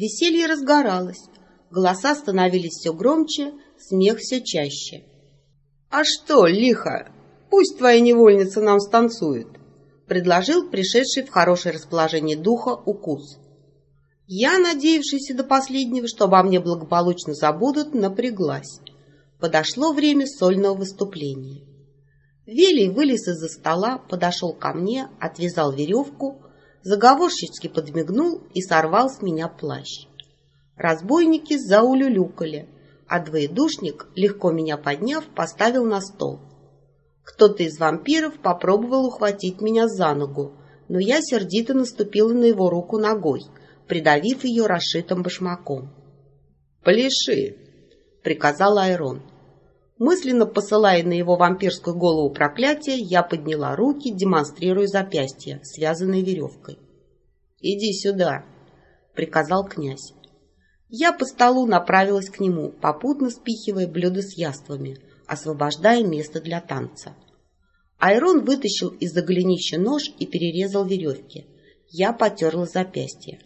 Веселье разгоралось, голоса становились все громче, смех все чаще. «А что, лихо, пусть твоя невольница нам станцует», предложил пришедший в хорошее расположение духа укус. Я, надеявшаяся до последнего, что обо мне благополучно забудут, напряглась. Подошло время сольного выступления. Велий вылез из-за стола, подошел ко мне, отвязал веревку, заговорщицки подмигнул и сорвал с меня плащ. Разбойники заулюлюкали, а двоедушник, легко меня подняв, поставил на стол. Кто-то из вампиров попробовал ухватить меня за ногу, но я сердито наступила на его руку ногой, придавив ее расшитым башмаком. «Пляши!» — приказал Айрон. Мысленно посылая на его вампирскую голову проклятие, я подняла руки, демонстрируя запястья, связанные веревкой. «Иди сюда!» — приказал князь. Я по столу направилась к нему, попутно спихивая блюдо с яствами, освобождая место для танца. Айрон вытащил из-за голенища нож и перерезал веревки. Я потерла запястье.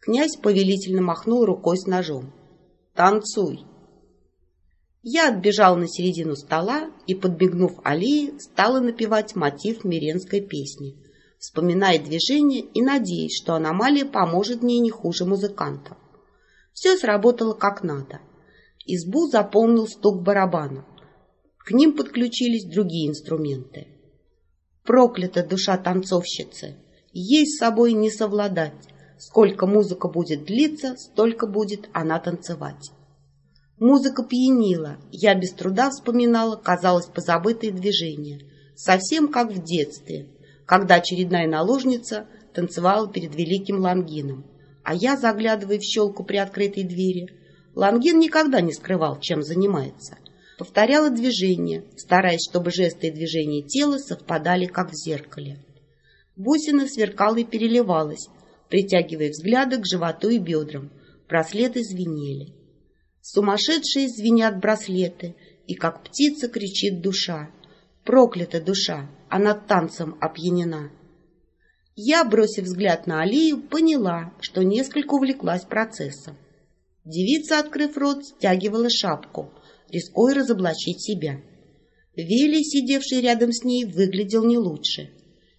Князь повелительно махнул рукой с ножом. «Танцуй!» Я отбежал на середину стола и, подбегнув Алии, стала напевать мотив миренской песни, вспоминая движение и надеясь, что аномалия поможет мне не хуже музыкантов. Все сработало как надо. Избу заполнил стук барабанов. К ним подключились другие инструменты. Проклята душа танцовщицы! Ей с собой не совладать. Сколько музыка будет длиться, столько будет она танцевать. Музыка пьянила, я без труда вспоминала, казалось, позабытые движения, совсем как в детстве, когда очередная наложница танцевала перед великим Лангином, а я, заглядывая в щелку при открытой двери, Лангин никогда не скрывал, чем занимается. Повторяла движения, стараясь, чтобы жесты и движения тела совпадали, как в зеркале. Бусина сверкала и переливалась, притягивая взгляды к животу и бедрам. Браслеты звенели. Сумасшедшие звенят браслеты, и как птица кричит душа. Проклята душа, она танцем опьянена. Я, бросив взгляд на Алию, поняла, что несколько увлеклась процессом. Девица, открыв рот, стягивала шапку, рискуя разоблачить себя. Вели, сидевший рядом с ней, выглядел не лучше.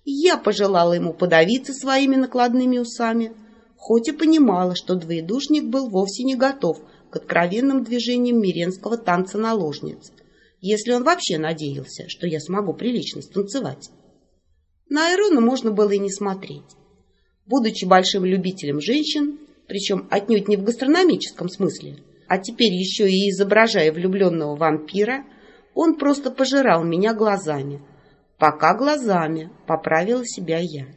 Я пожелала ему подавиться своими накладными усами, хоть и понимала, что двоедушник был вовсе не готов к откровенным движениям миренского танца наложниц, если он вообще надеялся, что я смогу прилично станцевать. На Айрона можно было и не смотреть. Будучи большим любителем женщин, причем отнюдь не в гастрономическом смысле, а теперь еще и изображая влюбленного вампира, он просто пожирал меня глазами. Пока глазами поправила себя я.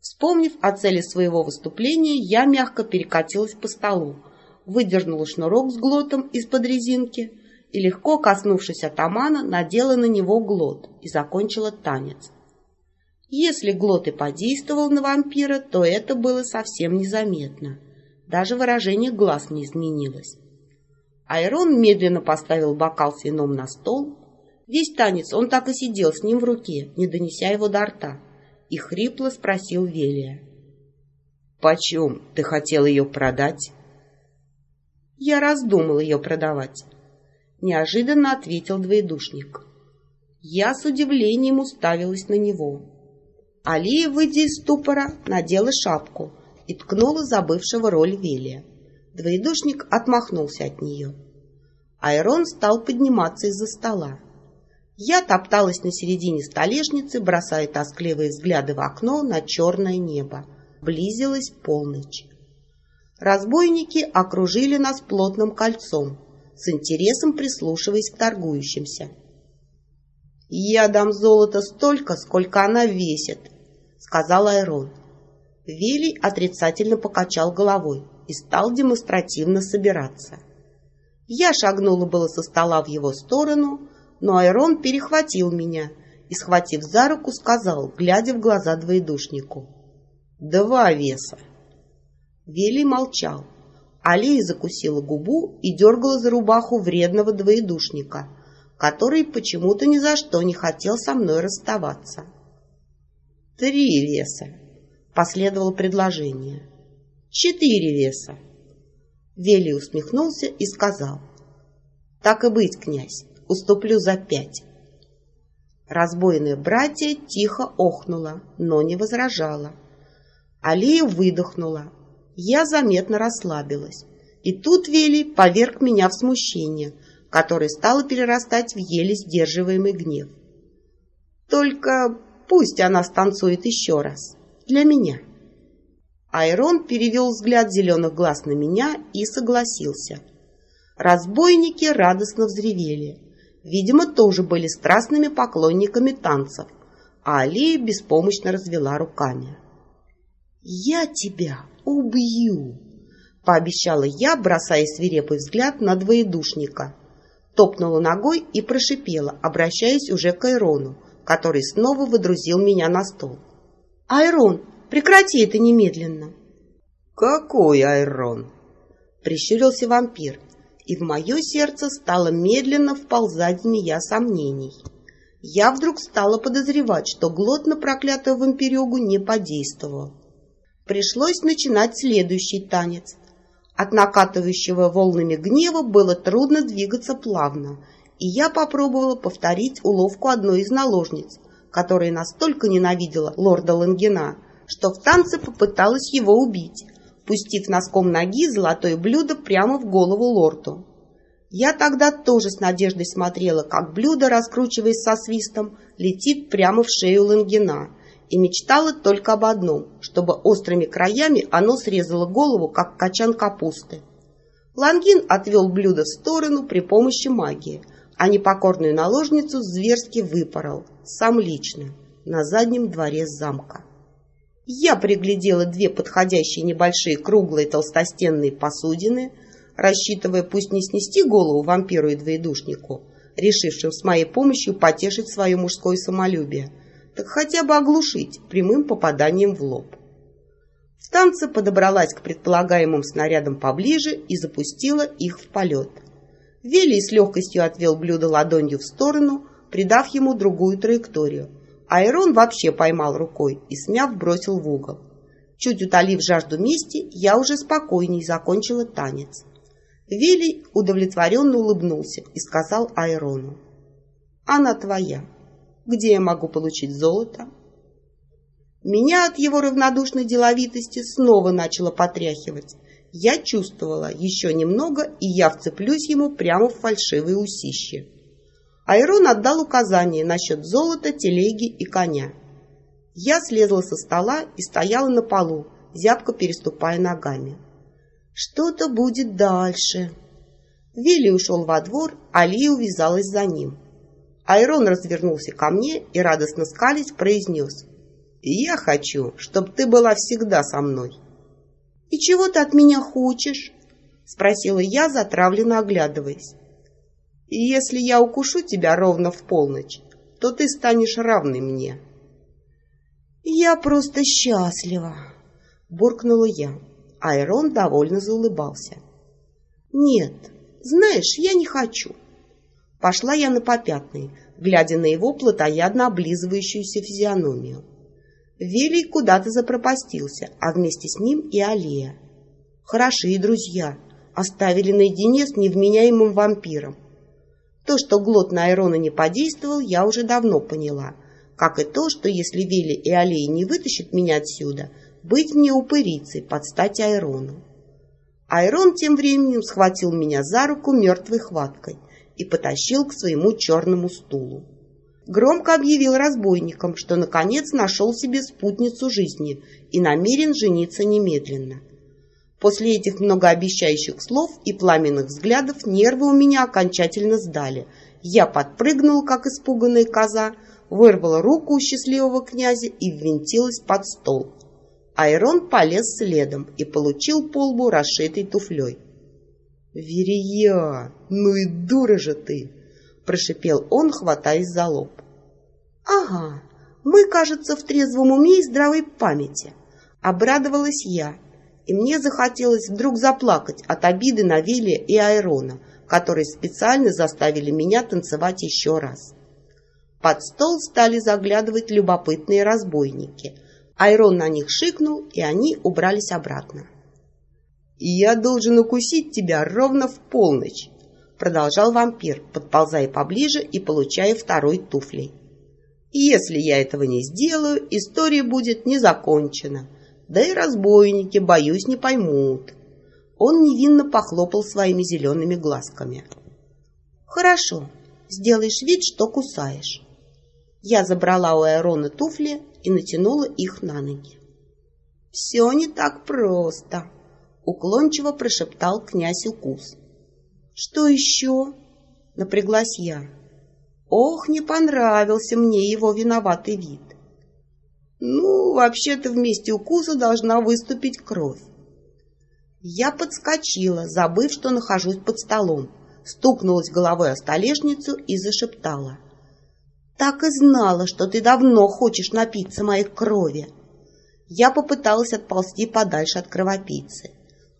Вспомнив о цели своего выступления, я мягко перекатилась по столу, выдернула шнурок с глотом из-под резинки и, легко коснувшись атамана, надела на него глот и закончила танец. Если глот и подействовал на вампира, то это было совсем незаметно. Даже выражение глаз не изменилось. Айрон медленно поставил бокал с вином на стол. Весь танец он так и сидел с ним в руке, не донеся его до рта, и хрипло спросил Велия. «Почем ты хотел ее продать?» Я раздумал ее продавать. Неожиданно ответил двоедушник. Я с удивлением уставилась на него. Алия, выйдя из ступора, надела шапку и ткнула забывшего роль Велия. Двоедушник отмахнулся от нее. Айрон стал подниматься из-за стола. Я топталась на середине столешницы, бросая тоскливые взгляды в окно на черное небо. Близилась полночь. Разбойники окружили нас плотным кольцом, с интересом прислушиваясь к торгующимся. «Я дам золото столько, сколько она весит», — сказал Айрон. Велий отрицательно покачал головой и стал демонстративно собираться. Я шагнула было со стола в его сторону, но Айрон перехватил меня и, схватив за руку, сказал, глядя в глаза двоедушнику. «Два веса». Вели молчал. Алия закусила губу и дергала за рубаху вредного двоедушника, который почему-то ни за что не хотел со мной расставаться. «Три веса», — последовало предложение. Четыре веса. Вели усмехнулся и сказал. Так и быть, князь, уступлю за пять. Разбойное братья тихо охнула, но не возражала. Алия выдохнула. Я заметно расслабилась. И тут Вели поверг меня в смущение, которое стало перерастать в еле сдерживаемый гнев. Только пусть она станцует еще раз. Для меня. Айрон перевел взгляд зеленых глаз на меня и согласился. Разбойники радостно взревели. Видимо, тоже были страстными поклонниками танцев, а Алия беспомощно развела руками. «Я тебя убью!» — пообещала я, бросая свирепый взгляд на двоедушника. Топнула ногой и прошипела, обращаясь уже к Айрону, который снова выдрузил меня на стол. «Айрон, Прекрати это немедленно. Какой Айрон? Прищурился вампир, и в мое сердце стало медленно вползать змея сомнений. Я вдруг стала подозревать, что глот на проклятую вампирегу не подействовал. Пришлось начинать следующий танец. От накатывающего волнами гнева было трудно двигаться плавно, и я попробовала повторить уловку одной из наложниц, которая настолько ненавидела лорда Лангена, что в танце попыталась его убить, пустив носком ноги золотое блюдо прямо в голову лорду. Я тогда тоже с надеждой смотрела, как блюдо, раскручиваясь со свистом, летит прямо в шею Лангина, и мечтала только об одном, чтобы острыми краями оно срезало голову, как качан капусты. Лангин отвел блюдо в сторону при помощи магии, а непокорную наложницу зверски выпорол, сам лично, на заднем дворе замка. Я приглядела две подходящие небольшие круглые толстостенные посудины, рассчитывая пусть не снести голову вампиру и двоедушнику, решившим с моей помощью потешить свое мужское самолюбие, так хотя бы оглушить прямым попаданием в лоб. В танце подобралась к предполагаемым снарядам поближе и запустила их в полет. Вели с легкостью отвел блюдо ладонью в сторону, придав ему другую траекторию – Айрон вообще поймал рукой и, смяв, бросил в угол. Чуть утолив жажду мести, я уже спокойней закончила танец. Вилли удовлетворенно улыбнулся и сказал Айрону. «Она твоя. Где я могу получить золото?» Меня от его равнодушной деловитости снова начало потряхивать. Я чувствовала еще немного, и я вцеплюсь ему прямо в фальшивые усищи. Айрон отдал указание насчет золота, телеги и коня. Я слезла со стола и стояла на полу, зябко переступая ногами. Что-то будет дальше. Вилли ушел во двор, а Ли увязалась за ним. Айрон развернулся ко мне и, радостно скались, произнес. «Я хочу, чтобы ты была всегда со мной». «И чего ты от меня хочешь?» — спросила я, затравленно оглядываясь. Если я укушу тебя ровно в полночь, то ты станешь равной мне. Я просто счастлива, буркнула я. Айрон довольно заулыбался. Нет, знаешь, я не хочу. Пошла я на попятный, глядя на его плотоядно облизывающуюся физиономию. Велий куда-то запропастился, а вместе с ним и Алия. Хорошие друзья, оставили наедине с невменяемым вампиром. То, что глот на Айрона не подействовал, я уже давно поняла. Как и то, что если Вилли и Алей не вытащат меня отсюда, быть мне упырицей под стать Айрону. Айрон тем временем схватил меня за руку мертвой хваткой и потащил к своему черному стулу. Громко объявил разбойникам, что наконец нашел себе спутницу жизни и намерен жениться немедленно. После этих многообещающих слов и пламенных взглядов нервы у меня окончательно сдали. Я подпрыгнула, как испуганная коза, вырвала руку у счастливого князя и ввинтилась под стол. Айрон полез следом и получил полбу расшитой туфлей. «Верия, ну и дура же ты!» — прошипел он, хватаясь за лоб. «Ага, мы, кажется, в трезвом уме и здравой памяти», — обрадовалась я и мне захотелось вдруг заплакать от обиды на Вилли и Айрона, которые специально заставили меня танцевать еще раз. Под стол стали заглядывать любопытные разбойники. Айрон на них шикнул, и они убрались обратно. Я должен укусить тебя ровно в полночь, продолжал вампир, подползая поближе и получая второй туфлей. Если я этого не сделаю, история будет не закончена. Да и разбойники, боюсь, не поймут. Он невинно похлопал своими зелеными глазками. Хорошо, сделаешь вид, что кусаешь. Я забрала у Айрона туфли и натянула их на ноги. Все не так просто, уклончиво прошептал князь Укус. Что еще? Напряглась я. Ох, не понравился мне его виноватый вид. Ну, вообще-то вместе укуса должна выступить кровь. Я подскочила, забыв, что нахожусь под столом, стукнулась головой о столешницу и зашептала. «Так и знала, что ты давно хочешь напиться моей крови!» Я попыталась отползти подальше от кровопийцы.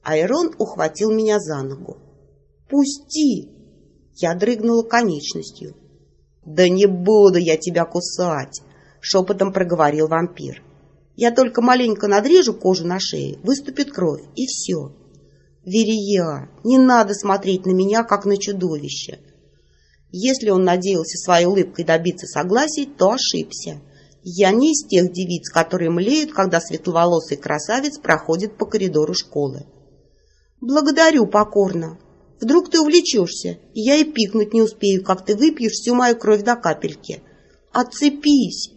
Айрон ухватил меня за ногу. «Пусти!» Я дрыгнула конечностью. «Да не буду я тебя кусать!» — шепотом проговорил вампир. «Я только маленько надрежу кожу на шее, выступит кровь, и все. Верия, не надо смотреть на меня, как на чудовище!» Если он надеялся своей улыбкой добиться согласия, то ошибся. Я не из тех девиц, которые млеют, когда светловолосый красавец проходит по коридору школы. «Благодарю покорно», Вдруг ты увлечешься, и я и пикнуть не успею, как ты выпьешь всю мою кровь до капельки. Отцепись!»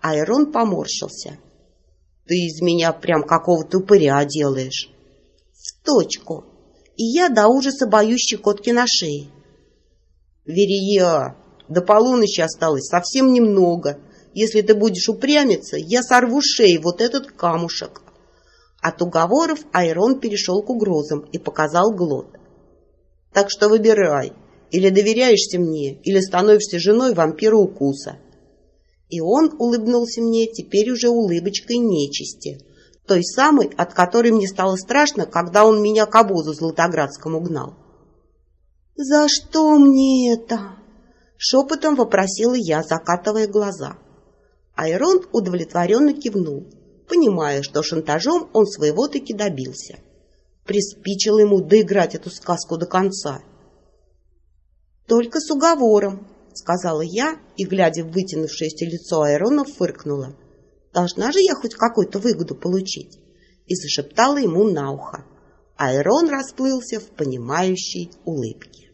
Айрон поморщился. «Ты из меня прям какого-то упыря делаешь». «В точку. И я до ужаса боюсь щекотки на шее». «Верия, до полуночи осталось совсем немного. Если ты будешь упрямиться, я сорву шеи вот этот камушек». От уговоров Айрон перешел к угрозам и показал глот. Так что выбирай, или доверяешься мне, или становишься женой вампира укуса. И он улыбнулся мне теперь уже улыбочкой нечисти, той самой, от которой мне стало страшно, когда он меня к обозу Златоградскому гнал. «За что мне это?» — шепотом вопросила я, закатывая глаза. Айрон удовлетворенно кивнул, понимая, что шантажом он своего-таки добился. Приспичило ему доиграть эту сказку до конца. «Только с уговором», — сказала я и, глядя в вытянувшееся лицо Айрона, фыркнула. «Должна же я хоть какую-то выгоду получить?» и зашептала ему на ухо. Айрон расплылся в понимающей улыбке.